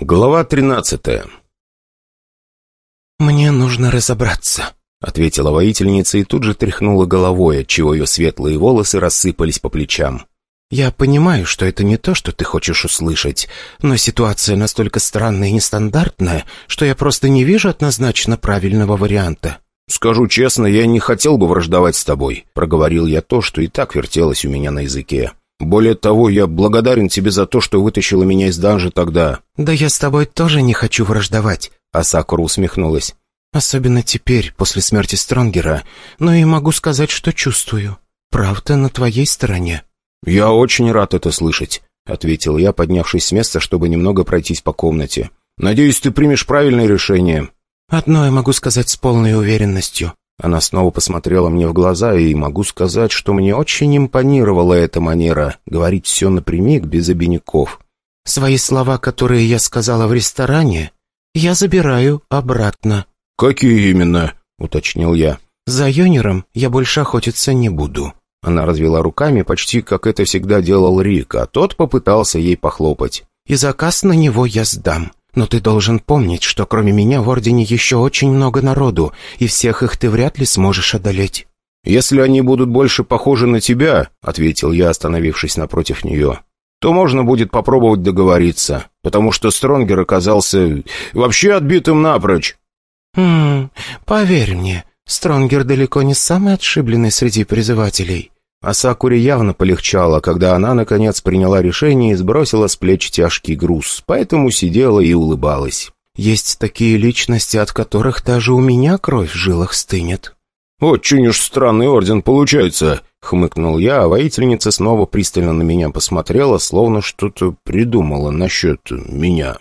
Глава тринадцатая «Мне нужно разобраться», — ответила воительница и тут же тряхнула головой, отчего ее светлые волосы рассыпались по плечам. «Я понимаю, что это не то, что ты хочешь услышать, но ситуация настолько странная и нестандартная, что я просто не вижу однозначно правильного варианта». «Скажу честно, я не хотел бы враждовать с тобой», — проговорил я то, что и так вертелось у меня на языке. Более того, я благодарен тебе за то, что вытащила меня из данжа тогда». «Да я с тобой тоже не хочу враждовать», — Асакура усмехнулась. «Особенно теперь, после смерти Стронгера. Но и могу сказать, что чувствую. Правда на твоей стороне». «Я очень рад это слышать», — ответил я, поднявшись с места, чтобы немного пройтись по комнате. «Надеюсь, ты примешь правильное решение». «Одно я могу сказать с полной уверенностью. Она снова посмотрела мне в глаза, и могу сказать, что мне очень импонировала эта манера говорить все напрямик, без обиняков. «Свои слова, которые я сказала в ресторане, я забираю обратно». «Какие именно?» — уточнил я. «За Йонером я больше охотиться не буду». Она развела руками, почти как это всегда делал Рик, а тот попытался ей похлопать. «И заказ на него я сдам. Но ты должен помнить, что кроме меня в Ордене еще очень много народу, и всех их ты вряд ли сможешь одолеть». «Если они будут больше похожи на тебя», — ответил я, остановившись напротив нее, «то можно будет попробовать договориться, потому что Стронгер оказался вообще отбитым напрочь». «Хм, поверь мне, Стронгер далеко не самый отшибленный среди призывателей». А Сакуре явно полегчало, когда она, наконец, приняла решение и сбросила с плеч тяжкий груз, поэтому сидела и улыбалась. «Есть такие личности, от которых даже у меня кровь в жилах стынет». «Очень уж странный орден получается», — хмыкнул я, а воительница снова пристально на меня посмотрела, словно что-то придумала насчет меня.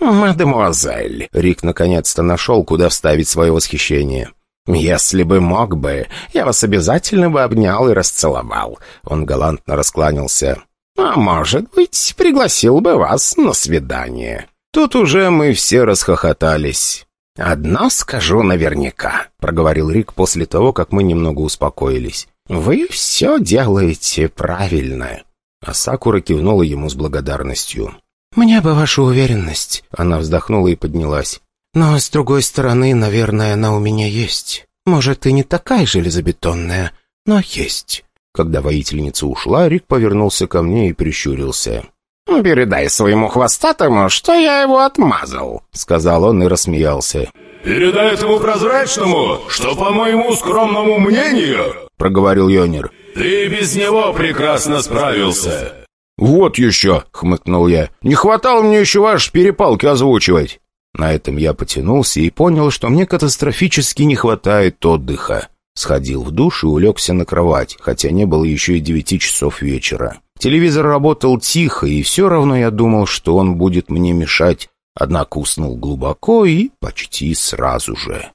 «Мадемуазель», — Рик наконец-то нашел, куда вставить свое восхищение. «Если бы мог бы, я вас обязательно бы обнял и расцеловал», — он галантно раскланялся. «А может быть, пригласил бы вас на свидание». Тут уже мы все расхохотались. «Одно скажу наверняка», — проговорил Рик после того, как мы немного успокоились. «Вы все делаете правильно». А Сакура кивнула ему с благодарностью. «Мне бы ваша уверенность», — она вздохнула и поднялась. Но, с другой стороны, наверное, она у меня есть. Может, и не такая железобетонная, но есть». Когда воительница ушла, Рик повернулся ко мне и прищурился. «Передай своему хвостатому, что я его отмазал», — сказал он и рассмеялся. «Передай этому прозрачному, что, по моему скромному мнению», — проговорил Йонер, — «ты без него прекрасно справился». «Вот еще», — хмыкнул я, — «не хватало мне еще ваши перепалки озвучивать». На этом я потянулся и понял, что мне катастрофически не хватает отдыха. Сходил в душ и улегся на кровать, хотя не было еще и девяти часов вечера. Телевизор работал тихо, и все равно я думал, что он будет мне мешать, однако уснул глубоко и почти сразу же.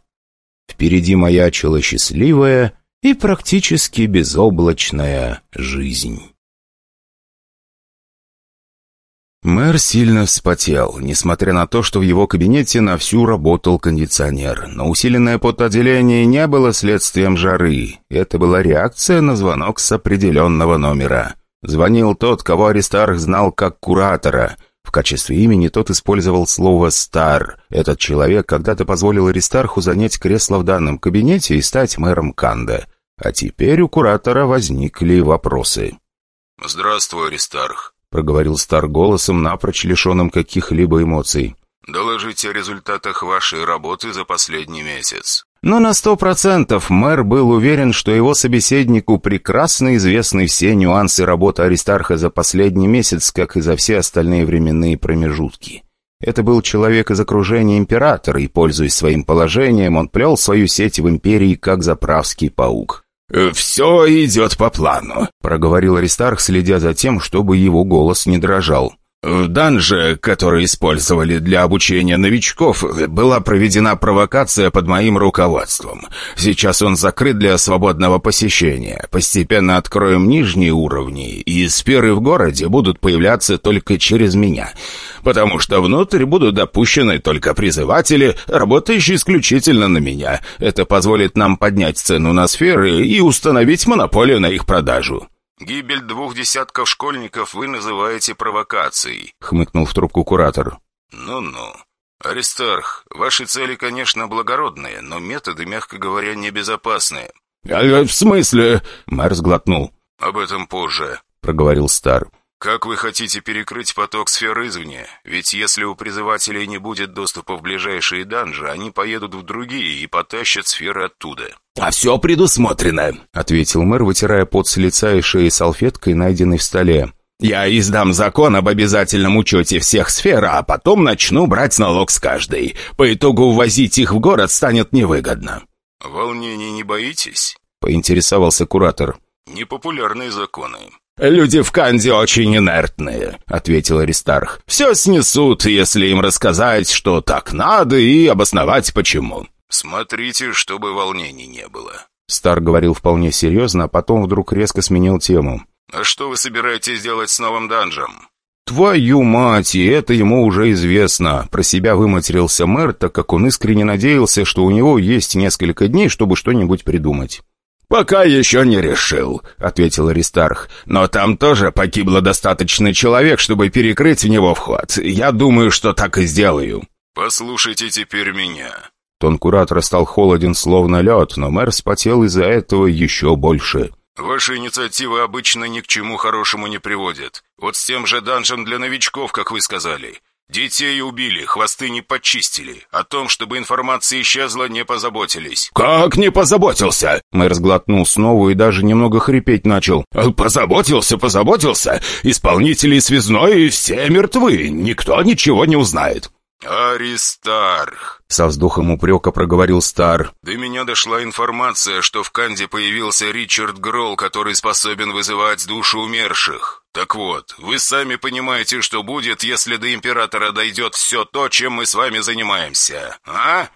Впереди маячила счастливая и практически безоблачная жизнь. Мэр сильно вспотел, несмотря на то, что в его кабинете на всю работал кондиционер. Но усиленное потоотделение не было следствием жары. Это была реакция на звонок с определенного номера. Звонил тот, кого Аристарх знал как куратора. В качестве имени тот использовал слово «стар». Этот человек когда-то позволил Аристарху занять кресло в данном кабинете и стать мэром Канда. А теперь у куратора возникли вопросы. «Здравствуй, Аристарх», — проговорил Стар голосом, напрочь лишенным каких-либо эмоций. «Доложите о результатах вашей работы за последний месяц». Но на сто процентов мэр был уверен, что его собеседнику прекрасно известны все нюансы работы Аристарха за последний месяц, как и за все остальные временные промежутки. Это был человек из окружения императора, и, пользуясь своим положением, он плел свою сеть в империи, как заправский паук. Э, «Все идет по плану», — проговорил Аристарх, следя за тем, чтобы его голос не дрожал. В данже, который использовали для обучения новичков, была проведена провокация под моим руководством. Сейчас он закрыт для свободного посещения. Постепенно откроем нижние уровни, и сферы в городе будут появляться только через меня. Потому что внутрь будут допущены только призыватели, работающие исключительно на меня. Это позволит нам поднять цену на сферы и установить монополию на их продажу. «Гибель двух десятков школьников вы называете провокацией», — хмыкнул в трубку куратор. «Ну-ну. Аристарх, ваши цели, конечно, благородные, но методы, мягко говоря, небезопасные». «А, «В смысле?» — мэр сглотнул. «Об этом позже», — проговорил Стар. «Как вы хотите перекрыть поток сфер извне? Ведь если у призывателей не будет доступа в ближайшие данжи, они поедут в другие и потащат сферы оттуда». «А все предусмотрено», — ответил мэр, вытирая пот с лица и шеи салфеткой, найденной в столе. «Я издам закон об обязательном учете всех сфер, а потом начну брать налог с каждой. По итогу ввозить их в город станет невыгодно». «Волнений не боитесь?» — поинтересовался куратор. «Непопулярные законы». «Люди в Канде очень инертные», — ответил Аристарх. «Все снесут, если им рассказать, что так надо, и обосновать почему». «Смотрите, чтобы волнений не было». Стар говорил вполне серьезно, а потом вдруг резко сменил тему. «А что вы собираетесь делать с новым данжем?» «Твою мать, и это ему уже известно!» Про себя выматерился мэр, так как он искренне надеялся, что у него есть несколько дней, чтобы что-нибудь придумать. «Пока еще не решил», — ответил Аристарх. «Но там тоже погибло достаточно человек, чтобы перекрыть в него вход. Я думаю, что так и сделаю». «Послушайте теперь меня». Тон куратора стал холоден, словно лед, но мэр спотел из-за этого еще больше. «Ваши инициативы обычно ни к чему хорошему не приводят. Вот с тем же данжем для новичков, как вы сказали. Детей убили, хвосты не почистили. О том, чтобы информация исчезла, не позаботились». «Как не позаботился?» Мэр сглотнул снова и даже немного хрипеть начал. «Позаботился, позаботился. Исполнители связной все мертвы. Никто ничего не узнает». «Аристарх!» — со вздохом упрека проговорил Стар. «До меня дошла информация, что в Канде появился Ричард Гролл, который способен вызывать души умерших. Так вот, вы сами понимаете, что будет, если до Императора дойдет все то, чем мы с вами занимаемся, а?»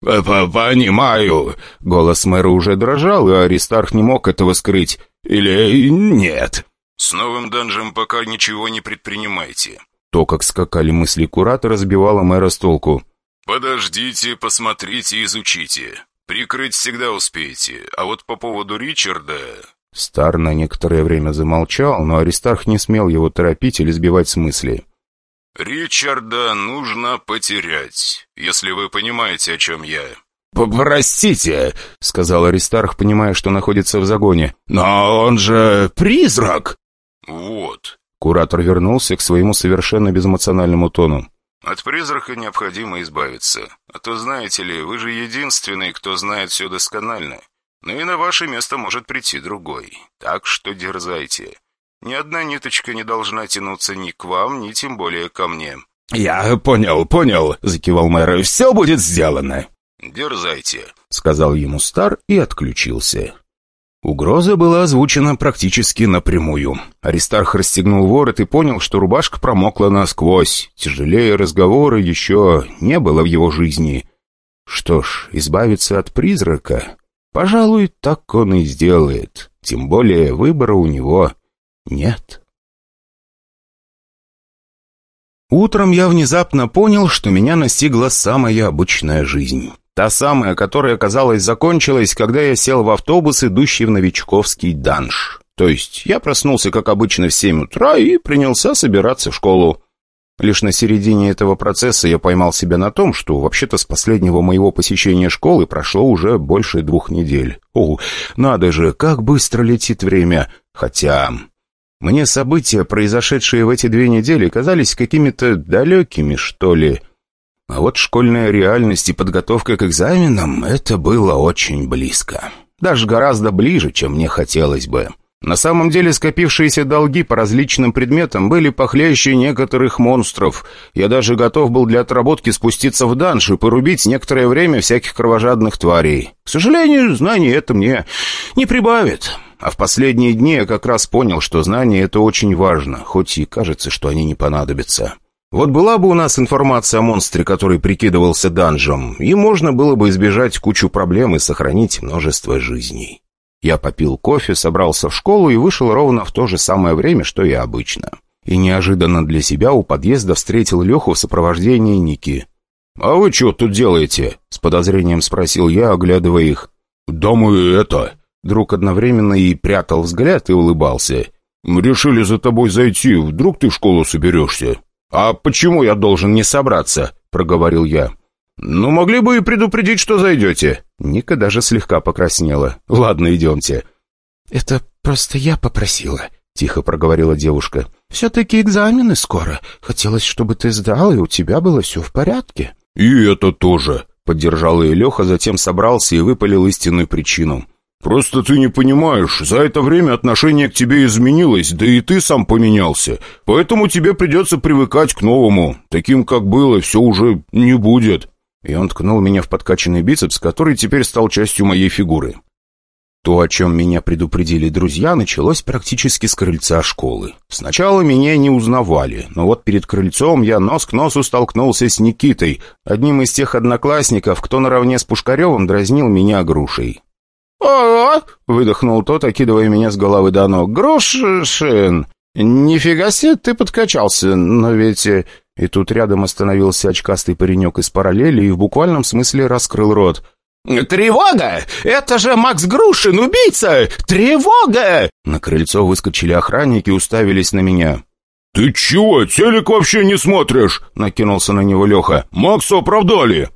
«Понимаю». Голос мэра уже дрожал, и Аристарх не мог этого скрыть. «Или нет?» «С новым данжем пока ничего не предпринимайте. То, как скакали мысли куратора, сбивало мэра с толку. «Подождите, посмотрите, изучите. Прикрыть всегда успеете. А вот по поводу Ричарда...» Стар на некоторое время замолчал, но Аристарх не смел его торопить или сбивать с мысли. «Ричарда нужно потерять, если вы понимаете, о чем я». «Простите», — сказал Аристарх, понимая, что находится в загоне. «Но он же призрак!» «Вот. Куратор вернулся к своему совершенно безэмоциональному тону. «От призрака необходимо избавиться. А то, знаете ли, вы же единственный, кто знает все досконально. Ну и на ваше место может прийти другой. Так что дерзайте. Ни одна ниточка не должна тянуться ни к вам, ни тем более ко мне». «Я понял, понял», — закивал мэр. «Все будет сделано». «Дерзайте», — сказал ему Стар и отключился. Угроза была озвучена практически напрямую. Аристарх расстегнул ворот и понял, что рубашка промокла насквозь. Тяжелее разговора еще не было в его жизни. Что ж, избавиться от призрака? Пожалуй, так он и сделает. Тем более выбора у него нет. Утром я внезапно понял, что меня настигла самая обычная жизнь. Та самая, которая, казалось, закончилась, когда я сел в автобус, идущий в новичковский данж. То есть я проснулся, как обычно, в семь утра и принялся собираться в школу. Лишь на середине этого процесса я поймал себя на том, что вообще-то с последнего моего посещения школы прошло уже больше двух недель. О, надо же, как быстро летит время. Хотя... Мне события, произошедшие в эти две недели, казались какими-то далекими, что ли. А вот школьная реальность и подготовка к экзаменам — это было очень близко. Даже гораздо ближе, чем мне хотелось бы. На самом деле скопившиеся долги по различным предметам были похлеще некоторых монстров. Я даже готов был для отработки спуститься в данж и порубить некоторое время всяких кровожадных тварей. К сожалению, знаний это мне не прибавит. А в последние дни я как раз понял, что знания — это очень важно, хоть и кажется, что они не понадобятся. Вот была бы у нас информация о монстре, который прикидывался данжем, и можно было бы избежать кучу проблем и сохранить множество жизней. Я попил кофе, собрался в школу и вышел ровно в то же самое время, что и обычно. И неожиданно для себя у подъезда встретил Леху в сопровождении Ники. «А вы что тут делаете?» — с подозрением спросил я, оглядывая их. «Да мы это...» Друг одновременно и прятал взгляд, и улыбался. «Мы решили за тобой зайти, вдруг ты в школу соберешься?» «А почему я должен не собраться?» — проговорил я. «Ну, могли бы и предупредить, что зайдете». Ника даже слегка покраснела. «Ладно, идемте». «Это просто я попросила», — тихо проговорила девушка. «Все-таки экзамены скоро. Хотелось, чтобы ты сдал, и у тебя было все в порядке». «И это тоже», — поддержал ее Леха, затем собрался и выпалил истинную причину. «Просто ты не понимаешь, за это время отношение к тебе изменилось, да и ты сам поменялся. Поэтому тебе придется привыкать к новому. Таким, как было, все уже не будет». И он ткнул меня в подкачанный бицепс, который теперь стал частью моей фигуры. То, о чем меня предупредили друзья, началось практически с крыльца школы. Сначала меня не узнавали, но вот перед крыльцом я нос к носу столкнулся с Никитой, одним из тех одноклассников, кто наравне с Пушкаревым дразнил меня грушей. «О!» — выдохнул тот, окидывая меня с головы до ног. «Грушин! Нифига себе ты подкачался, но ведь...» э, И тут рядом остановился очкастый паренек из параллели и в буквальном смысле раскрыл рот. «Тревога! Это же Макс Грушин, убийца! Тревога!» На крыльцо выскочили охранники и уставились на меня. «Ты чего, телек вообще не смотришь?» — накинулся на него Леха. «Макса оправдали!»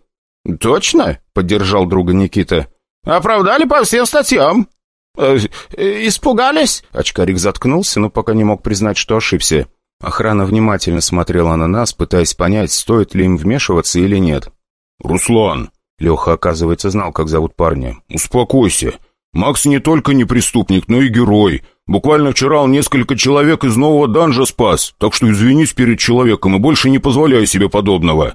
«Точно?» — поддержал друга Никита. «Оправдали по всем статьям». Э, «Испугались?» Очкарик заткнулся, но пока не мог признать, что ошибся. Охрана внимательно смотрела на нас, пытаясь понять, стоит ли им вмешиваться или нет. «Руслан, Леха, оказывается, знал, как зовут парня. «Успокойся. Макс не только не преступник, но и герой. Буквально вчера он несколько человек из нового данжа спас, так что извинись перед человеком и больше не позволяй себе подобного».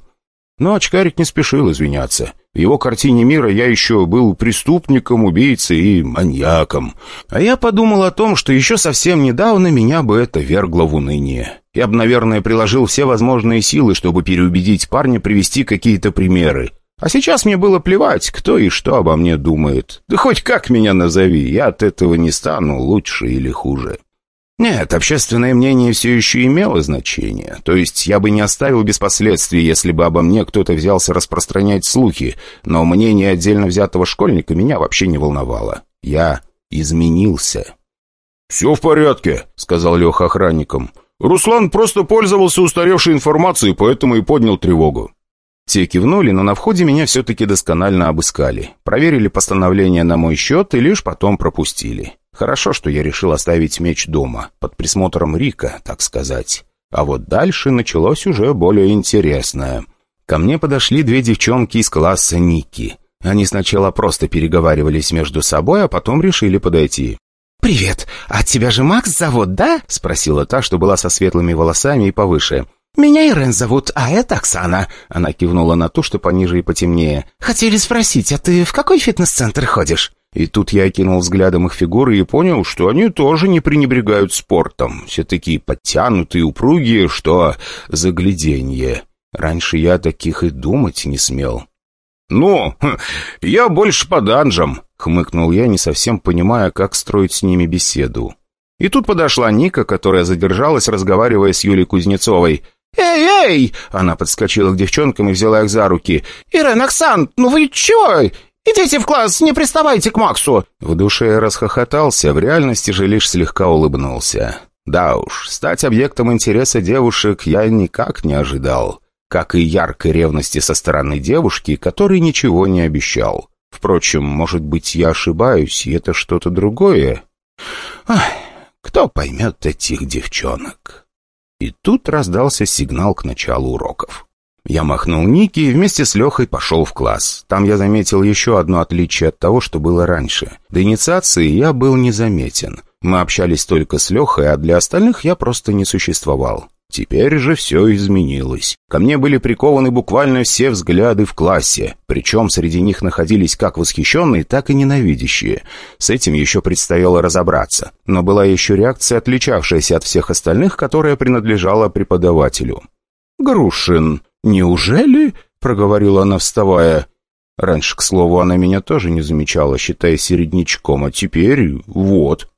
Но очкарик не спешил извиняться. В его картине мира я еще был преступником, убийцей и маньяком. А я подумал о том, что еще совсем недавно меня бы это вергло в уныние. Я бы, наверное, приложил все возможные силы, чтобы переубедить парня привести какие-то примеры. А сейчас мне было плевать, кто и что обо мне думает. Да хоть как меня назови, я от этого не стану лучше или хуже. Нет, общественное мнение все еще имело значение. То есть я бы не оставил без последствий, если бы обо мне кто-то взялся распространять слухи, но мнение отдельно взятого школьника меня вообще не волновало. Я изменился. «Все в порядке», — сказал Леха охранникам. «Руслан просто пользовался устаревшей информацией, поэтому и поднял тревогу». Те кивнули, но на входе меня все-таки досконально обыскали. Проверили постановление на мой счет и лишь потом пропустили. Хорошо, что я решил оставить меч дома, под присмотром Рика, так сказать. А вот дальше началось уже более интересное. Ко мне подошли две девчонки из класса Ники. Они сначала просто переговаривались между собой, а потом решили подойти. «Привет! А тебя же Макс зовут, да?» — спросила та, что была со светлыми волосами и повыше. «Меня Ирен зовут, а это Оксана». Она кивнула на ту, что пониже и потемнее. «Хотели спросить, а ты в какой фитнес-центр ходишь?» И тут я окинул взглядом их фигуры и понял, что они тоже не пренебрегают спортом. Все такие подтянутые, упругие, что загляденье. Раньше я таких и думать не смел. «Ну, хм, я больше по данжам», — хмыкнул я, не совсем понимая, как строить с ними беседу. И тут подошла Ника, которая задержалась, разговаривая с Юлей Кузнецовой. «Эй, эй!» Она подскочила к девчонкам и взяла их за руки. «Ирен, Оксан, ну вы чего? Идите в класс, не приставайте к Максу!» В душе расхохотался, в реальности же лишь слегка улыбнулся. Да уж, стать объектом интереса девушек я никак не ожидал. Как и яркой ревности со стороны девушки, которой ничего не обещал. Впрочем, может быть, я ошибаюсь, и это что-то другое? Ах, кто поймет этих девчонок? И тут раздался сигнал к началу уроков. Я махнул Ники и вместе с Лехой пошел в класс. Там я заметил еще одно отличие от того, что было раньше. До инициации я был незаметен. Мы общались только с Лехой, а для остальных я просто не существовал. Теперь же все изменилось. Ко мне были прикованы буквально все взгляды в классе, причем среди них находились как восхищенные, так и ненавидящие. С этим еще предстояло разобраться, но была еще реакция, отличавшаяся от всех остальных, которая принадлежала преподавателю. «Грушин, неужели?» — проговорила она, вставая. Раньше, к слову, она меня тоже не замечала, считая середнячком, а теперь вот.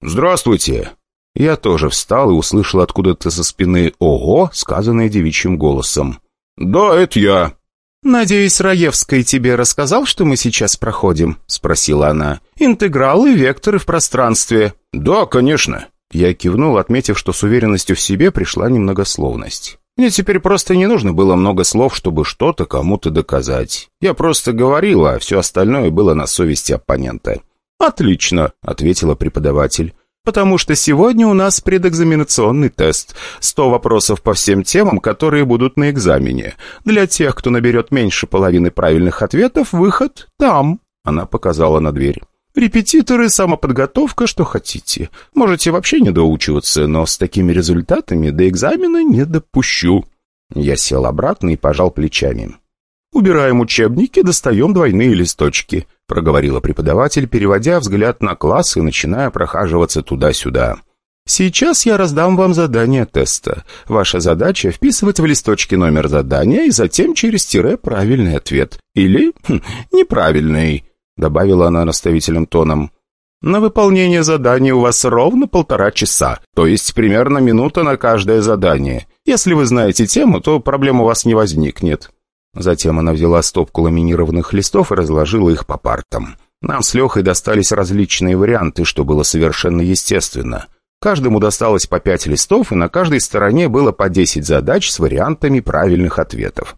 «Здравствуйте!» Я тоже встал и услышал откуда-то со спины «Ого!», сказанное девичьим голосом. «Да, это я». «Надеюсь, Раевский тебе рассказал, что мы сейчас проходим?» — спросила она. «Интегралы, векторы в пространстве». «Да, конечно». Я кивнул, отметив, что с уверенностью в себе пришла немногословность. Мне теперь просто не нужно было много слов, чтобы что-то кому-то доказать. Я просто говорил, а все остальное было на совести оппонента. «Отлично», — ответила преподаватель. «Потому что сегодня у нас предэкзаменационный тест. Сто вопросов по всем темам, которые будут на экзамене. Для тех, кто наберет меньше половины правильных ответов, выход там». Она показала на дверь. Репетиторы, самоподготовка, что хотите. Можете вообще не доучиваться, но с такими результатами до экзамена не допущу». Я сел обратно и пожал плечами. «Убираем учебники, достаем двойные листочки», — проговорила преподаватель, переводя взгляд на класс и начиная прохаживаться туда-сюда. «Сейчас я раздам вам задание теста. Ваша задача — вписывать в листочки номер задания и затем через тире правильный ответ. Или хм, неправильный добавила она наставительным тоном. «На выполнение задания у вас ровно полтора часа, то есть примерно минута на каждое задание. Если вы знаете тему, то проблем у вас не возникнет». Затем она взяла стопку ламинированных листов и разложила их по партам. Нам с Лехой достались различные варианты, что было совершенно естественно. Каждому досталось по пять листов, и на каждой стороне было по десять задач с вариантами правильных ответов.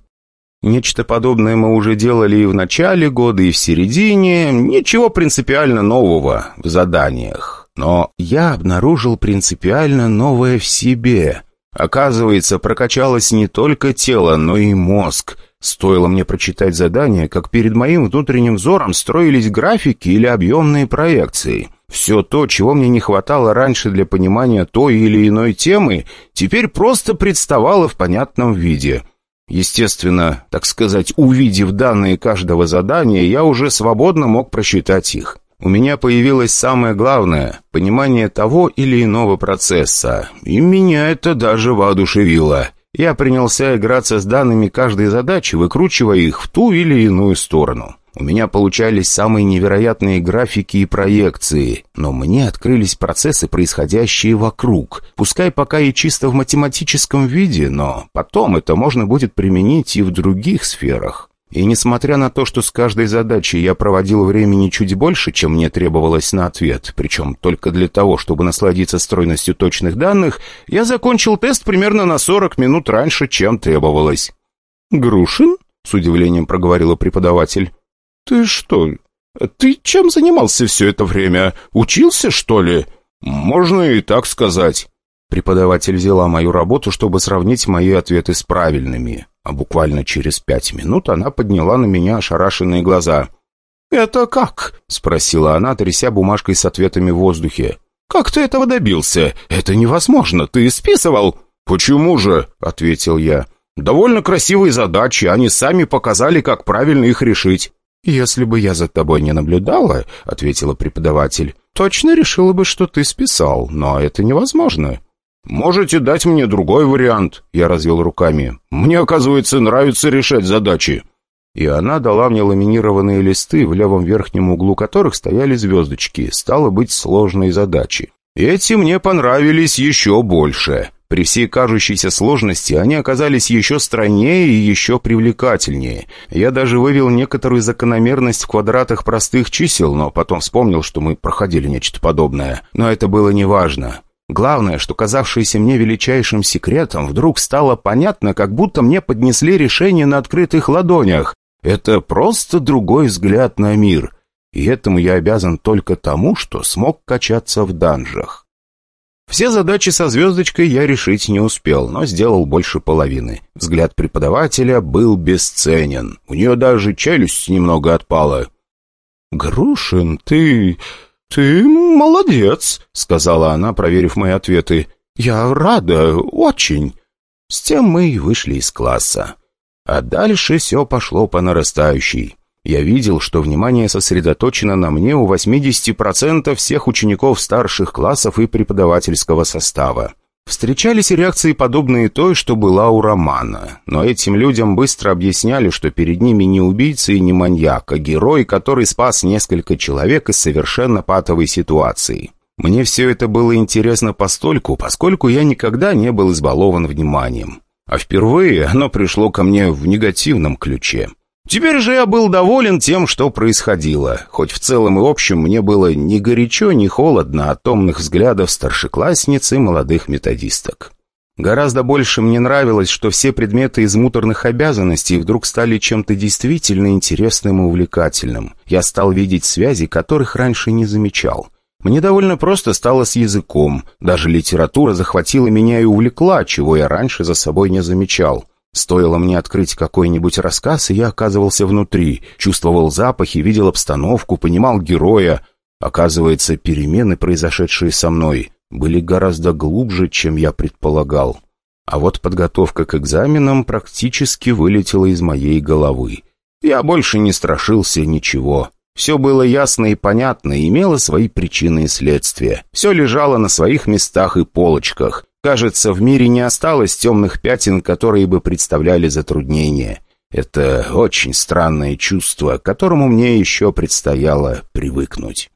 Нечто подобное мы уже делали и в начале года, и в середине. Ничего принципиально нового в заданиях. Но я обнаружил принципиально новое в себе. Оказывается, прокачалось не только тело, но и мозг. Стоило мне прочитать задание, как перед моим внутренним взором строились графики или объемные проекции. Все то, чего мне не хватало раньше для понимания той или иной темы, теперь просто представало в понятном виде. Естественно, так сказать, увидев данные каждого задания, я уже свободно мог просчитать их. У меня появилось самое главное – понимание того или иного процесса, и меня это даже воодушевило. Я принялся играться с данными каждой задачи, выкручивая их в ту или иную сторону. У меня получались самые невероятные графики и проекции, но мне открылись процессы, происходящие вокруг. Пускай пока и чисто в математическом виде, но потом это можно будет применить и в других сферах. И несмотря на то, что с каждой задачей я проводил времени чуть больше, чем мне требовалось на ответ, причем только для того, чтобы насладиться стройностью точных данных, я закончил тест примерно на 40 минут раньше, чем требовалось. «Грушин?» — с удивлением проговорила преподаватель. «Ты что? Ты чем занимался все это время? Учился, что ли?» «Можно и так сказать». Преподаватель взяла мою работу, чтобы сравнить мои ответы с правильными. А буквально через пять минут она подняла на меня ошарашенные глаза. «Это как?» — спросила она, тряся бумажкой с ответами в воздухе. «Как ты этого добился? Это невозможно. Ты списывал?» «Почему же?» — ответил я. «Довольно красивые задачи. Они сами показали, как правильно их решить». «Если бы я за тобой не наблюдала», — ответила преподаватель, «точно решила бы, что ты списал, но это невозможно». «Можете дать мне другой вариант?» Я развел руками. «Мне, оказывается, нравится решать задачи». И она дала мне ламинированные листы, в левом верхнем углу которых стояли звездочки, стало быть, сложные задачи. Эти мне понравились еще больше. При всей кажущейся сложности они оказались еще страннее и еще привлекательнее. Я даже вывел некоторую закономерность в квадратах простых чисел, но потом вспомнил, что мы проходили нечто подобное. Но это было неважно. Главное, что казавшееся мне величайшим секретом, вдруг стало понятно, как будто мне поднесли решение на открытых ладонях. Это просто другой взгляд на мир. И этому я обязан только тому, что смог качаться в данжах. Все задачи со звездочкой я решить не успел, но сделал больше половины. Взгляд преподавателя был бесценен. У нее даже челюсть немного отпала. «Грушин, ты... ты молодец», — сказала она, проверив мои ответы. «Я рада, очень». С тем мы и вышли из класса. А дальше все пошло по нарастающей. Я видел, что внимание сосредоточено на мне у 80% всех учеников старших классов и преподавательского состава. Встречались реакции, подобные той, что была у Романа. Но этим людям быстро объясняли, что перед ними не убийца и не маньяк, а герой, который спас несколько человек из совершенно патовой ситуации. Мне все это было интересно постольку, поскольку я никогда не был избалован вниманием. А впервые оно пришло ко мне в негативном ключе. Теперь же я был доволен тем, что происходило, хоть в целом и общем мне было ни горячо, ни холодно от томных взглядов старшеклассниц и молодых методисток. Гораздо больше мне нравилось, что все предметы из муторных обязанностей вдруг стали чем-то действительно интересным и увлекательным. Я стал видеть связи, которых раньше не замечал. Мне довольно просто стало с языком. Даже литература захватила меня и увлекла, чего я раньше за собой не замечал. Стоило мне открыть какой-нибудь рассказ, и я оказывался внутри, чувствовал запахи, видел обстановку, понимал героя. Оказывается, перемены, произошедшие со мной, были гораздо глубже, чем я предполагал. А вот подготовка к экзаменам практически вылетела из моей головы. Я больше не страшился ничего. Все было ясно и понятно, имело свои причины и следствия. Все лежало на своих местах и полочках. Кажется, в мире не осталось темных пятен, которые бы представляли затруднения. Это очень странное чувство, к которому мне еще предстояло привыкнуть.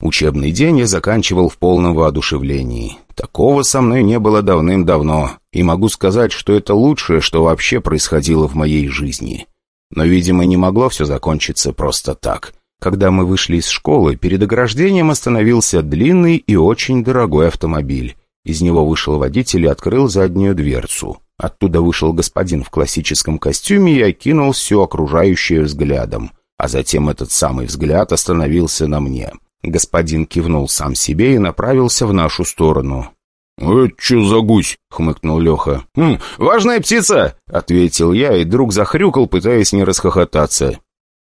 Учебный день я заканчивал в полном воодушевлении. Такого со мной не было давным-давно, и могу сказать, что это лучшее, что вообще происходило в моей жизни. Но, видимо, не могло все закончиться просто так. Когда мы вышли из школы, перед ограждением остановился длинный и очень дорогой автомобиль. Из него вышел водитель и открыл заднюю дверцу. Оттуда вышел господин в классическом костюме и окинул все окружающее взглядом. А затем этот самый взгляд остановился на мне. Господин кивнул сам себе и направился в нашу сторону. «Это что за гусь?» — хмыкнул Леха. «Хм, «Важная птица!» — ответил я, и друг захрюкал, пытаясь не расхохотаться.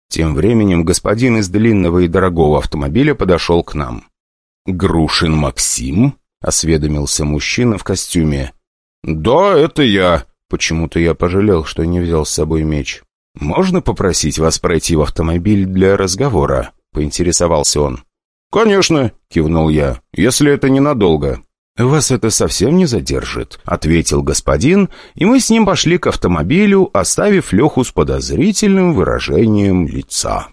Тем временем господин из длинного и дорогого автомобиля подошел к нам. «Грушин Максим?» — осведомился мужчина в костюме. «Да, это я». Почему-то я пожалел, что не взял с собой меч. «Можно попросить вас пройти в автомобиль для разговора?» — поинтересовался он. «Конечно», — кивнул я, — «если это ненадолго». «Вас это совсем не задержит», — ответил господин, и мы с ним пошли к автомобилю, оставив Леху с подозрительным выражением лица.